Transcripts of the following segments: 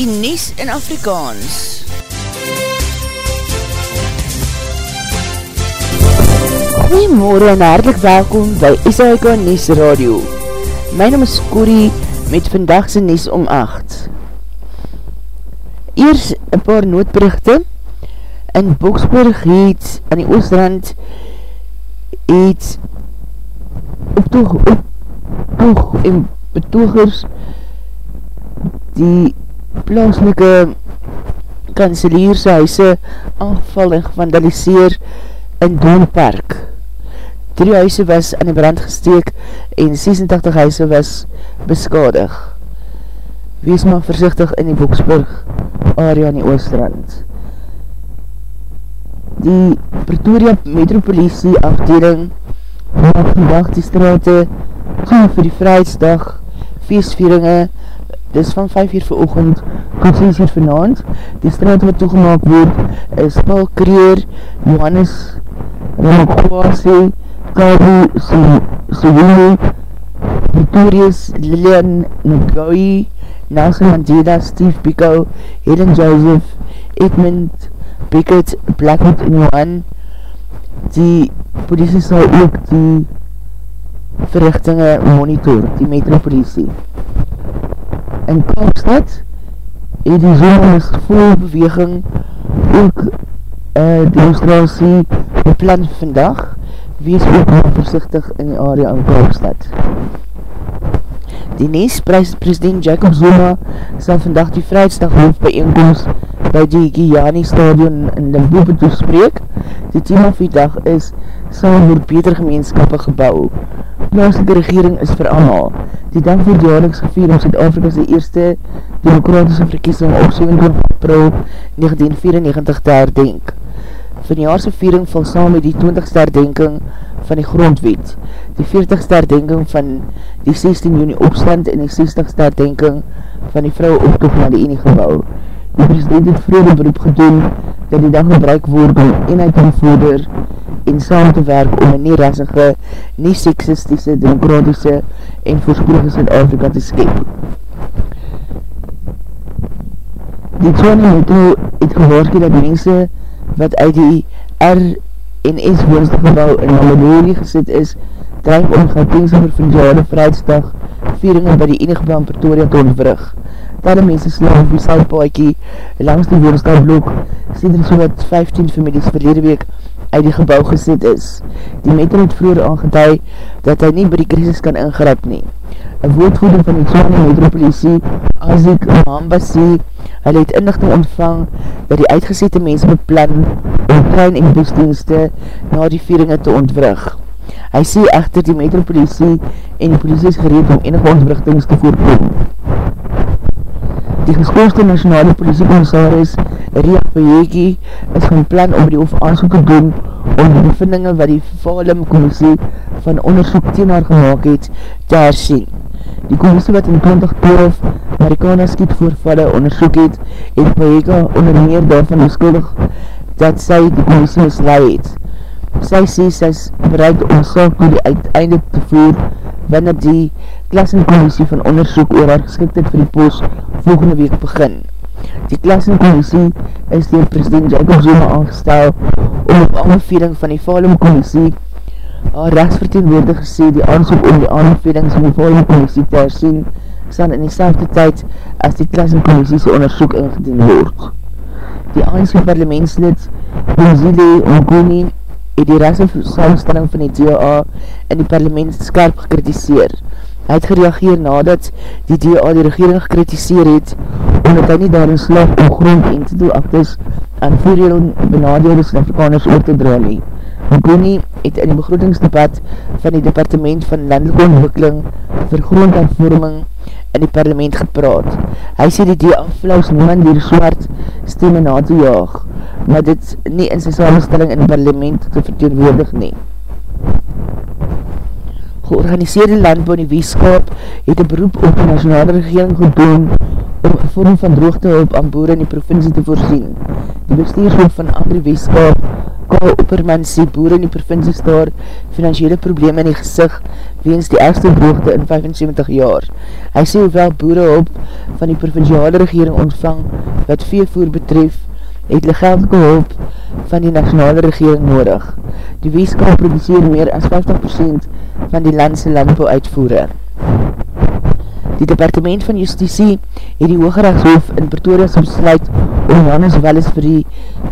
die Nies in Afrikaans. Goeiemorgen en hartelijk welkom by SAIK Nies Radio. My naam is Corrie met vandagse Nies om 8. Eers een paar noodberichte. In Boksburg het aan die Oostrand het optoog, optoog en betogers die plaaslike kanselierse huise aangeval en gevandaliseer in Doonpark. Drie huise was aan die brand gesteek en 86 huise was beskadig. Wees maar voorzichtig in die Boksburg area in die Oostrand. Die Pretoria Metropolitie afdeling maak vandag die straate gaan vir die vrijheidsdag feestvieringe dis van 5 uur vir oogend tot 6 uur vanavond. Die straat wat toegemaak word is Paul Kreer Johannes Ramakwasi Kabu Sowini Victorious Lilian Ngoyi Nelson Mandela Steve Biko Helen Joseph Edmund Beckett Blackwood en Johan. Die politie sal ook die verrichtinge monitor, die metropolitie in Kaapstad het die zon is vol beweging ook uh, demonstratie beplan vandag. Wees ook maar voorzichtig in die area in Kaapstad die Nes president Jacob Zuma sal vandag die vrijheidsdag hoofdbijeenkomst by die Guyani stadion in Limpopo toespreek. Die thema van die dag is sal word beter gemeenskappe gebouw plaaslike regering is vir allemaal. Die dag word jaarliks gevier om Zuid-Afrika's die eerste demokratische verkiesing op 27 april 1994 te herdenk. Van die jaarse viering val saam met die 20ste herdenking van die grondwet, die 40ste herdenking van die 16 juni opstand en die 60ste herdenking van die vrouwe optoog na die enige gebouw. Die president het vrede beroep gedoen dat die dag gebruik word om eenheid te vorder en saam te werk om een nie rassige, nie seksistische, demokratische en voorspoelige Zuid-Afrika te skep. Die Twane Metro het gehoorke dat mense wat uit die R en S woonsgebouw in Mamadori gesit is, dreig om gehatense vir vanjare vrijheidsdag vieringen by die enige baan Pretoria te ontwrig. Tade mense slaan op die saalpaakie langs die woonstabblok, sê er so wat 15 families verlede week uit die gebouw gesit is. Die metro het vroeger aangeduid dat hy nie by die krisis kan ingryp nie. Een woordvoerder van die Tswane Metropolisie, Azik Mahamba sê, hy het inlichting ontvang dat die uitgesette mens beplan om trein en busdienste na die vieringe te ontwrig. Hy sê echter die Metropolisie en die polisie is gereed om enige ontwrichtings te voorkom. Die geskoolste nationale politiekommissaris Ria Pajegi is van plan om die hof aansoek te doen om die bevindinge wat die Valum Commissie van onderzoek teen haar gemaakt het te hersien. Die commissie wat in 2012 Marikana skietvoorvalle onderzoek het, het Pajega onder meer daarvan beskuldig dat sy die commissie mislui het. Sy sê sy is bereid om saak toe die uiteinde te voer wanneer die klassenkommissie van onderzoek oor haar geschiktheid vir die post volgende week begin. Die klassenkommissie is door president Jacob Zuma aangestel om op aanbeveling van die Valum-kommissie haar rechtsverteenwoordig gesê die aansoek om die aanbevelings van die Valum-kommissie te herzien sal in die tyd as die klassenkommissie sy onderzoek ingedien word. Die aansoek parlementslid Benzile Ongoni het die rechtsverteenwoordig van die DA in die parlement skerp gekritiseer. Hy het gereageer nadat die DA die regering gekritiseer het, omdat hy nie daarin slag om grond en titelaktes aan voorheel benadeelde Afrikaners oor te dra nie. Mokoni het in die begrotingsdebat van die Departement van Landelike Ontwikkeling vir grondhervorming in die parlement gepraat. Hy sê die DA vlaus niemand die swart stemme na te jaag, maar dit nie in sy samenstelling in die parlement te verteenwoordig nie georganiseerde landbouw in die weeskap het een beroep op die nationale regering gedoen om een vorm van droogte hulp aan boere in die provincie te voorzien. Die bestuurshoofd van Andrie Weeskap, Karl Opperman sê boere in die provincie staar financiële probleme in die gezicht weens die ergste droogte in 75 jaar. Hy sê hoewel boere hulp van die provinciale regering ontvang wat veevoer betref, het die geldelike hulp van die nationale regering nodig. Die weeskap produceer meer as 50% van die landse landbouw uitvoeren. Die departement van justitie het die Hoogrechtshof in Pretoria besluit om Janus Welles vir die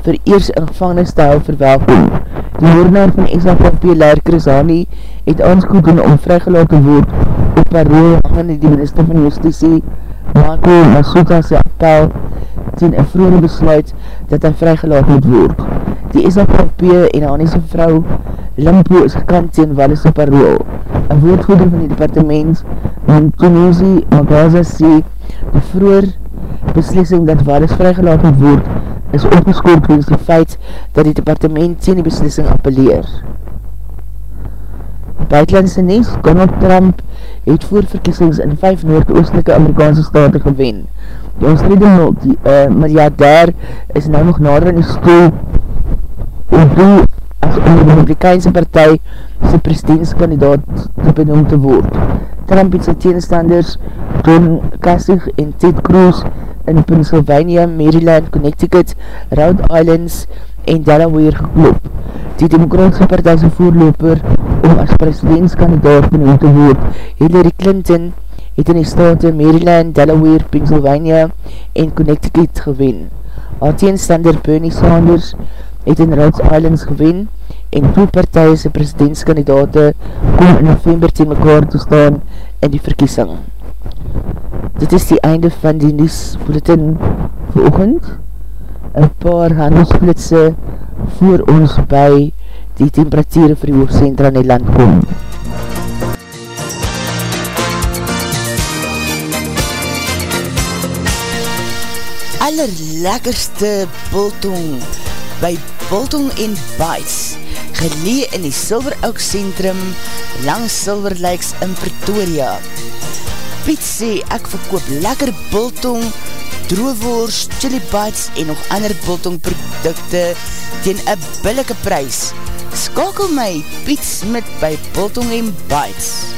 vir eers in gevangenis te hou verwelkom. Die moordenaar van SAPP Leir Chrisani het aanskoed doen om vrygelaat te word op parool hangende die minister van justitie Marco Masuka sy appel ten een vroege besluit dat hy vrygelaat moet word. Die SAPP en Hanniese vrou Limpo is gekant teen Welles op parool. Een woordvoerder van die departement Antonesi Magaza sê die vroer beslissing dat Wales vrygelaten word is opgeskoord weens die feit dat die departement sê die beslissing appeleer. Buitenlandse Nes, Donald Trump het voorverkissings in 5 noordoostelike Amerikaanse staten gewen. Die omstrede uh, eh, miljardair is nou nog nader in die stoel toe as om die Republikeinse partij sy presidentskandidaat te benoem te word. Trump het sy tegenstanders John Kasich en Ted Cruz in Pennsylvania, Maryland, Connecticut, Rhode Islands en Delaware geklop. Die democratische partijse voorloper om as presidentskandidaat benoem te word, Hillary Clinton het in die state Maryland, Delaware, Pennsylvania en Connecticut gewen. Haar tegenstander Bernie Sanders het in Rhodes Islands gewen en twee partije sy presidentskandidaten kom in november tegen mekaar te staan in die verkiesing. Dit is die einde van die nieuwsbulletin vir oogend. Een paar handelsplitse voor ons by die temperatuur vir die hoofdcentra in die land kom. Allerlekkerste bultong by Bultong en Bites gelee in die Silver Oak Centrum langs Silver Lakes in Pretoria. Piet sê ek verkoop lekker Bultong, droewoers, chili bites en nog ander Bultong producte teen een billike prijs. Skakel my Piet Smit by Bultong en Bites.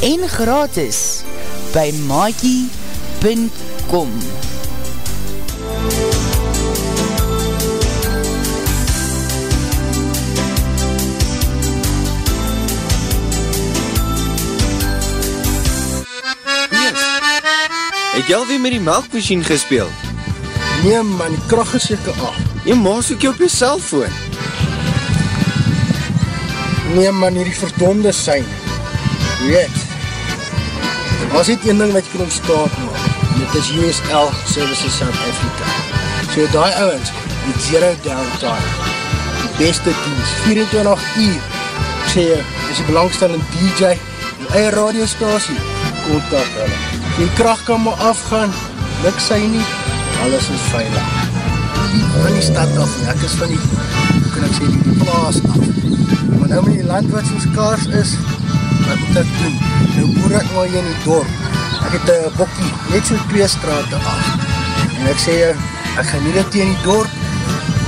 en gratis by maakie.com Het jy alweer met die melkmachine gespeeld? Nee man, die kracht is jyke af. Jy maas ook jy op jy cellfoon. Nee man, hier die verdonde sein. Weet, was dit een ding wat jy kan ontstaan maak. Dit is USL Services South Africa. So die ouwens, met zero downtime, die beste dienst, 24 uur, ek sê jy, is die belangstellende DJ, die eie radiostasie, kontak hulle. Die kracht kan maar afgaan, luk sy nie, alles is veilig. Van die stad af, ek is van die, hoe kan ek sê, die, die plaas af. Maar nou met die land wat soos kaars is, wat moet ek doen? Nou boer ek maar hier in die dorp. Ek het een bokkie, net so twee straten af. En ek sê, ek gaan nie dit in die dorp.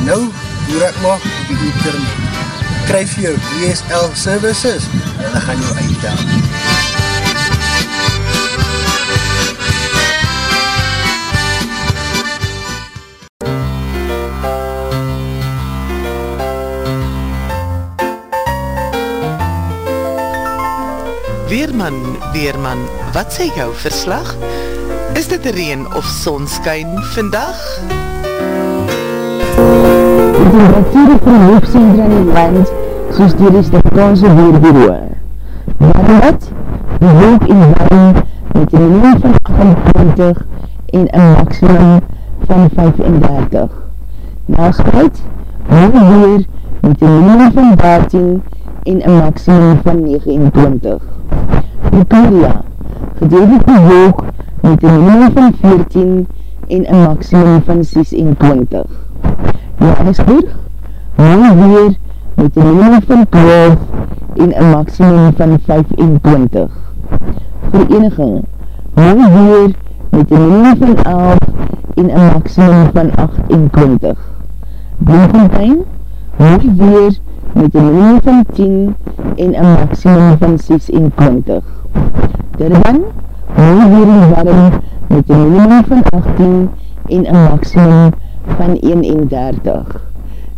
Nou boer ek maar op die internet. Kryf jou DSL services en ek gaan jou uitdaan. Weerman, Weerman, wat sê jou verslag? Is dit reen of sonskyn vandag? Die temperatuur van hoofdcentra in die land, soos die Restafkaanse Weerbureau. Waarom die wolk en warm met een minimum van 28 en een maximum van 35. Naaskuit, mooi weer met een minimum van 13 en een maximum van 29. Pretoria, gedeeltelik bewolk met een minimum van 14 en een maximum van 26. Johannesburg, mooi weer met een minimum van 12 en een maximum van 25. Vereniging, mooi weer met een minimum van 11 en een maximum van 28. Bloemfontein, mooi weer met een minimum van 10 en een maximum van 26. Durban, mooi weer en warm met een minimum van 18 en een maximum van 31.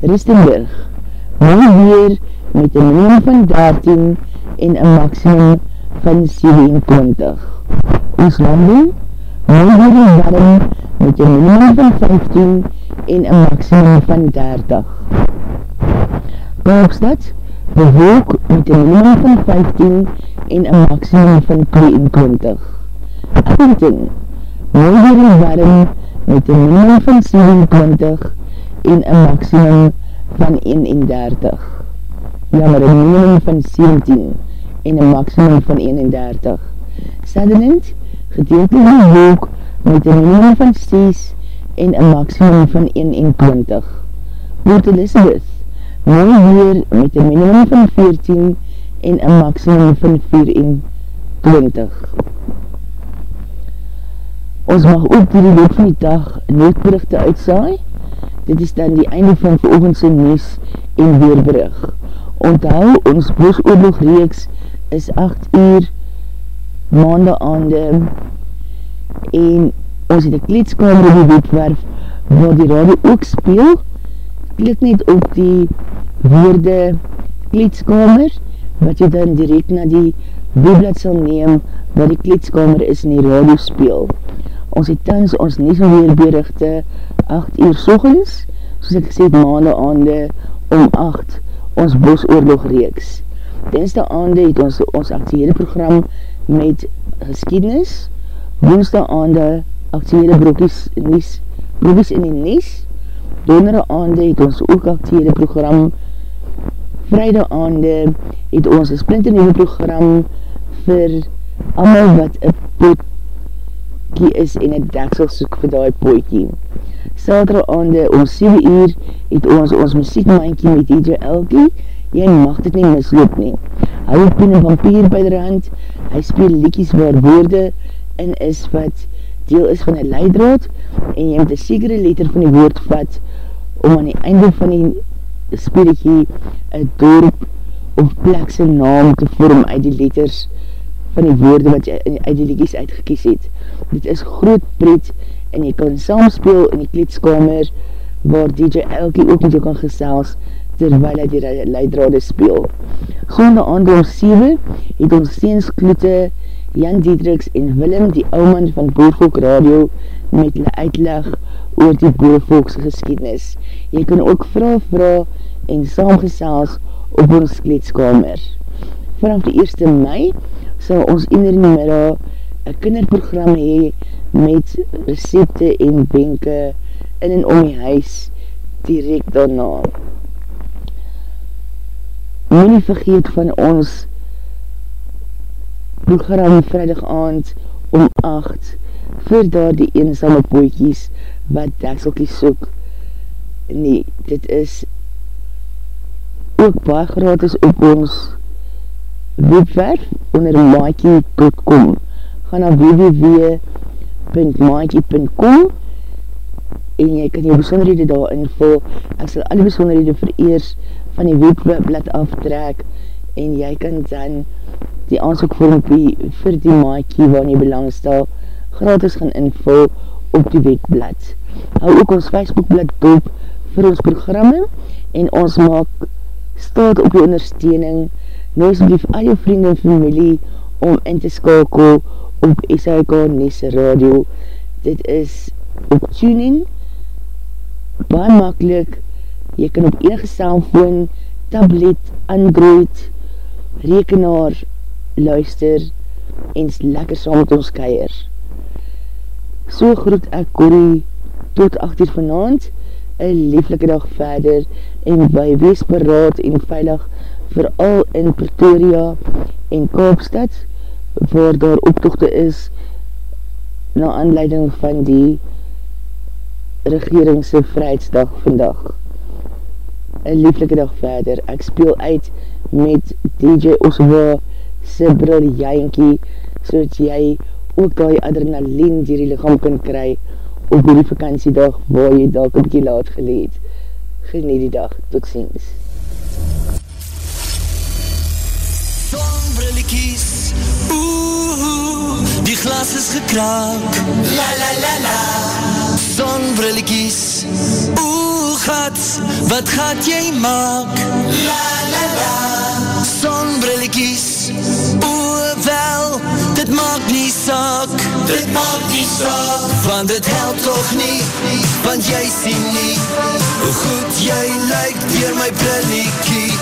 Ristenburg, mooi weer met een minimum van 13 en een maximum van 27. Ooslanden, mooi weer en warm met een minimum van 15 en een maximum van 30. Kaapstad, bewolk met een minimum van 15 en een maximum van 22. Appington, mooi weer en warm met een minimum van 27 en een maximum van 31. Ja, maar een minimum van 17 en een maximum van 31. Sutherland, gedeeltelik wolk met een minimum van 6 en een maximum van 21. Port Elizabeth, mooi weer met een minimum van 14 en een maximum van 24. Ons mag ook die loop van die dag noodberichte uitsaai. Dit is dan die einde van veroogendse nieuws en weerberig. Onthou, ons bosoorlog reeks is 8 uur maande aande en ons het een kleedskamer in die webwerf waar die radio ook speel klik net op die woorde kleedskamer wat jy dan direct na die webblad sal neem waar die kleedskamer is in die radio speel. Ons het tans ons nie so weerberichte 8 uur sogens soos ek gesê het maande aande om 8 ons bosoorlog reeks dinsdag aande het ons ons actiehede program met geskiednis woensdag aande actiehede broekies nies broekies in die nies. Dondere aande het ons ook actiehede program vrijdag aande het ons een splinternieuwe program vir allemaal wat een potkie is en een deksel soek vir die potkie. Saterdag aande om 7 uur het ons ons muziekmankie met DJ Elkie jy mag dit nie misloop nie. Hy het pen en vampier by die hand. Hy speel liekies waar woorde in is wat deel is van een leidraad en jy moet een sekere letter van die woord vat om aan die einde van die speletjie een dorp of plekse naam te vorm uit die letters van die woorde wat jy uit die liekies uitgekies het. Dit is groot pret en jy kan saamspeel in die kleedskamer waar DJ Elkie ook met jou kan gesels terwijl hy die leidrade speel. Gaande aande om 7 het ons Seens Kloete, Jan Diedriks en Willem die ouman van Boervolk Radio met hulle uitleg oor die Boervolkse geskiednis. Jy kan ook vraag vraag en saamgesels op ons kleedskamer. Vanaf die 1 mei sal ons inder in die middag een kinderprogram hee met recepte en wenke in en om die huis direct daarna. Moet nie vergeet van ons program vrijdag aand om 8 vir daar die eenzame poekies wat dekselkies soek. Nee, dit is ook baie gratis op ons webwerf onder maakie.com Ga na www.maakie.com en jy kan jou besonderhede daar invul. Ek sal alle besonderhede vereers van die webblad aftrek en jy kan dan die aansoekvormpie vir die maakie waar jy belangstel gratis gaan invul op die webblad. Hou ook ons Facebookblad doop vir ons programme en ons maak staat op die ondersteuning nou asblief al jou vriend en familie om in te skakel op SHK Nese Radio. Dit is op tuning baie makkelijk jy kan op enige cellfoon tablet, android rekenaar luister en lekker saam met ons keier. So groet ek Corrie tot 8 uur vanavond, een lieflike dag verder en by wees paraat en veilig vooral in Pretoria en Kaapstad waar daar optochte is na aanleiding van die regeringse vrijheidsdag vandag. Een lieflike dag verder. Ek speel uit met DJ Oswa sy briljantjie, so dat jy ook daai adrenalien deur die liggaam kan kry op hierdie vakansiedag waar jy dalk 'n bietjie laat gelê het. Geniet die dag. Totsiens. Sonbrilletjies. Ooh, die glas is gekraak. La la la la. Sonbrilletjies. Ooh, gat, wat gaat jy maak? La la la. Sonbrilletjies. Ooh wel, dit maak nie saak. Dit maak nie saak. Want dit help toch nie Want jy sien nie Hoe goed jy lyk dier my brilliekie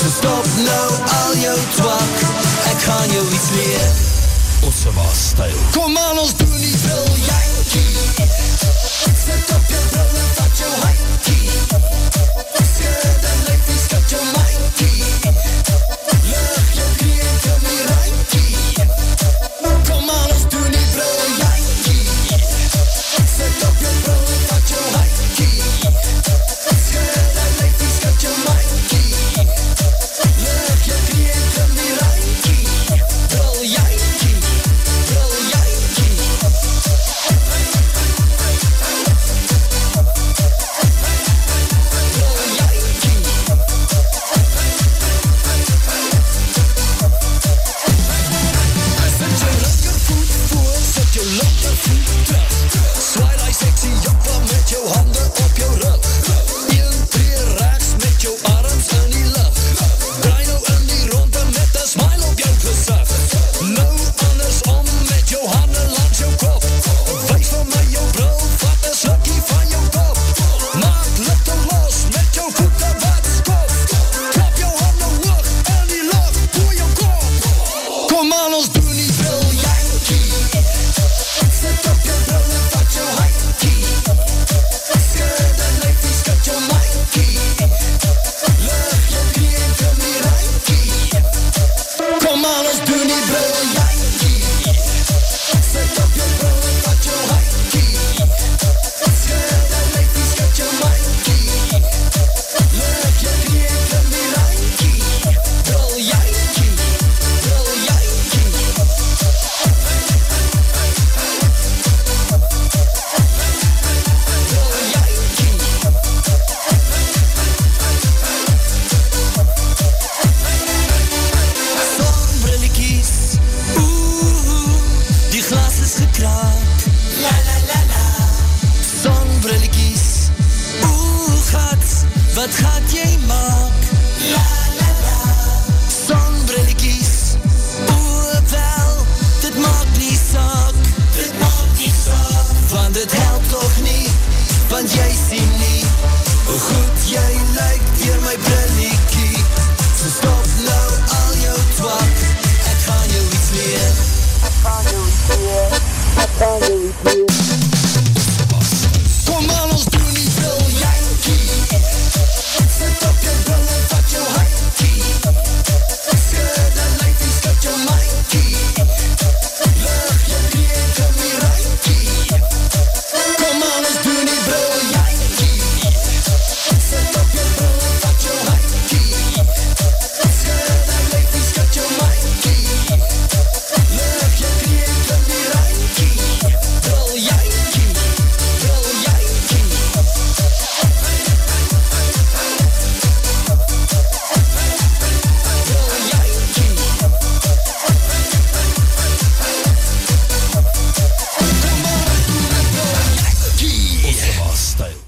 So stop nou al jou twak Ek gaan jou iets leer Onze was stijl. Kom aan ons doen die wil jankie. Sit op jou brille wat jou heid